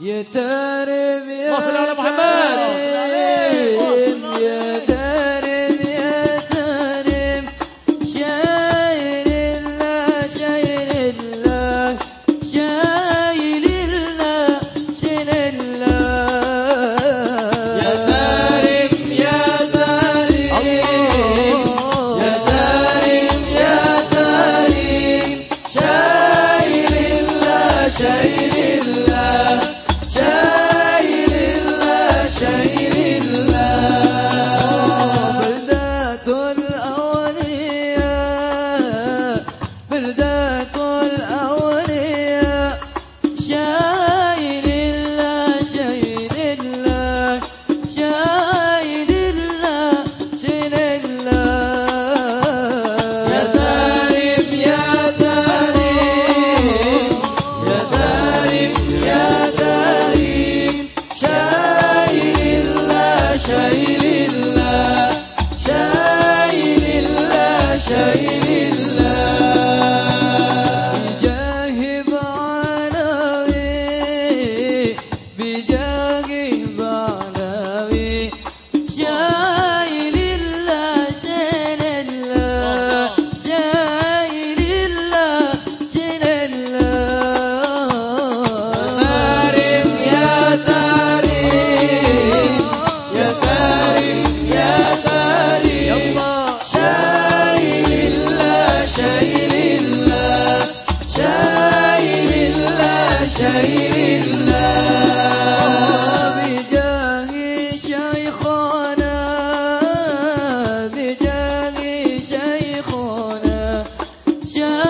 يا تارب يا وصل على محمد. يا شايل يا يا يا شيء الله. yeah.